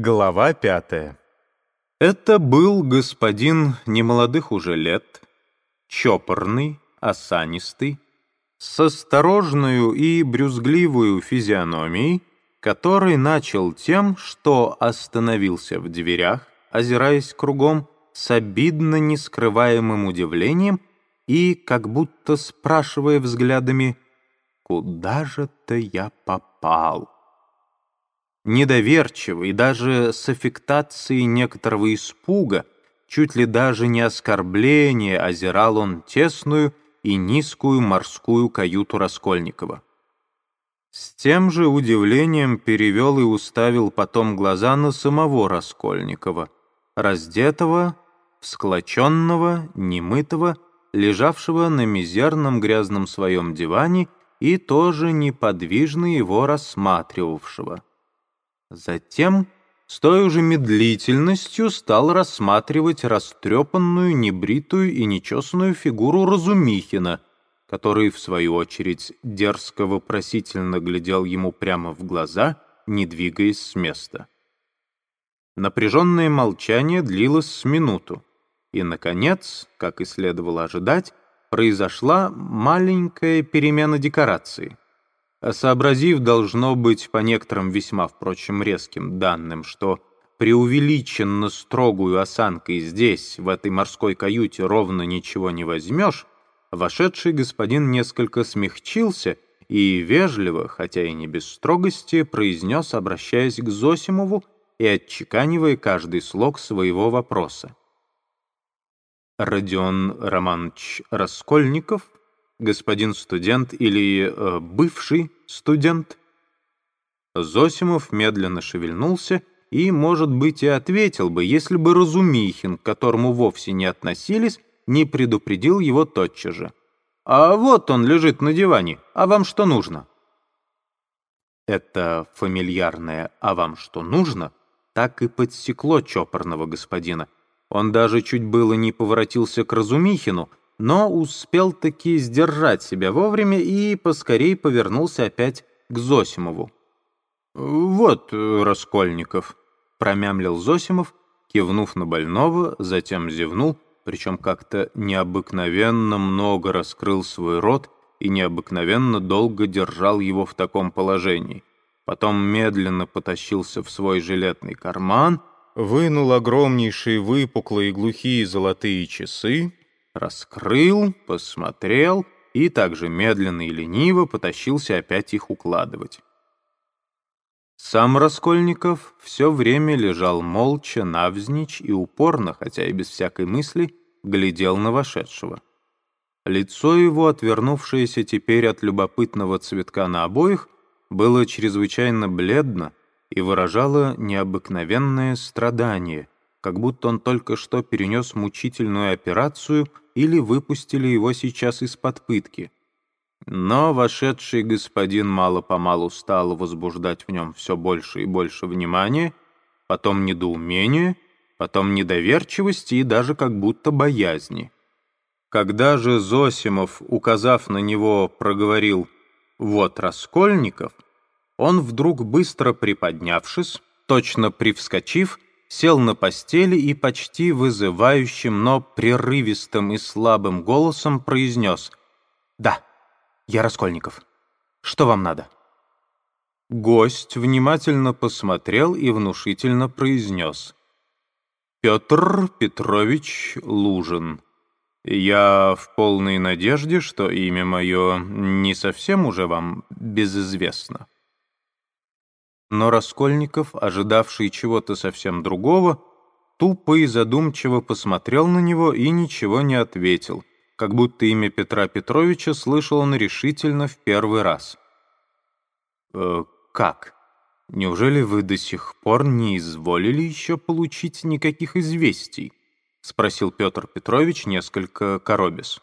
Глава пятая. Это был господин немолодых уже лет, чопорный, осанистый, с осторожную и брюзгливую физиономией, который начал тем, что остановился в дверях, озираясь кругом, с обидно нескрываемым удивлением и как будто спрашивая взглядами «Куда же-то я попал?» Недоверчиво и даже с аффектацией некоторого испуга, чуть ли даже не оскорбление, озирал он тесную и низкую морскую каюту Раскольникова. С тем же удивлением перевел и уставил потом глаза на самого Раскольникова, раздетого, всклоченного, немытого, лежавшего на мизерном грязном своем диване и тоже неподвижно его рассматривавшего. Затем с той же медлительностью стал рассматривать растрепанную, небритую и нечесанную фигуру Разумихина, который, в свою очередь, дерзко-вопросительно глядел ему прямо в глаза, не двигаясь с места. Напряженное молчание длилось с минуту, и, наконец, как и следовало ожидать, произошла маленькая перемена декорации — Сообразив, должно быть, по некоторым весьма, впрочем, резким данным, что преувеличенно строгую осанкой здесь, в этой морской каюте, ровно ничего не возьмешь, вошедший господин несколько смягчился и вежливо, хотя и не без строгости, произнес, обращаясь к Зосимову и отчеканивая каждый слог своего вопроса. Родион Романович Раскольников — господин студент или э, бывший студент?» Зосимов медленно шевельнулся и, может быть, и ответил бы, если бы Разумихин, к которому вовсе не относились, не предупредил его тотчас же. «А вот он лежит на диване, а вам что нужно?» Это фамильярное «а вам что нужно» так и подсекло чопорного господина. Он даже чуть было не поворотился к Разумихину, но успел таки сдержать себя вовремя и поскорей повернулся опять к Зосимову. «Вот, Раскольников», — промямлил Зосимов, кивнув на больного, затем зевнул, причем как-то необыкновенно много раскрыл свой рот и необыкновенно долго держал его в таком положении. Потом медленно потащился в свой жилетный карман, вынул огромнейшие выпуклые глухие золотые часы, раскрыл, посмотрел и также медленно и лениво потащился опять их укладывать. Сам Раскольников все время лежал молча, навзничь и упорно, хотя и без всякой мысли, глядел на вошедшего. Лицо его, отвернувшееся теперь от любопытного цветка на обоих, было чрезвычайно бледно и выражало необыкновенное страдание — как будто он только что перенес мучительную операцию или выпустили его сейчас из-под пытки. Но вошедший господин мало-помалу стал возбуждать в нем все больше и больше внимания, потом недоумения, потом недоверчивости и даже как будто боязни. Когда же Зосимов, указав на него, проговорил «Вот Раскольников», он вдруг быстро приподнявшись, точно привскочив, сел на постели и почти вызывающим, но прерывистым и слабым голосом произнес «Да, я Раскольников. Что вам надо?» Гость внимательно посмотрел и внушительно произнес «Петр Петрович Лужин. Я в полной надежде, что имя мое не совсем уже вам безызвестно». Но Раскольников, ожидавший чего-то совсем другого, тупо и задумчиво посмотрел на него и ничего не ответил, как будто имя Петра Петровича слышал он решительно в первый раз. «Э, «Как? Неужели вы до сих пор не изволили еще получить никаких известий?» — спросил Петр Петрович несколько коробес.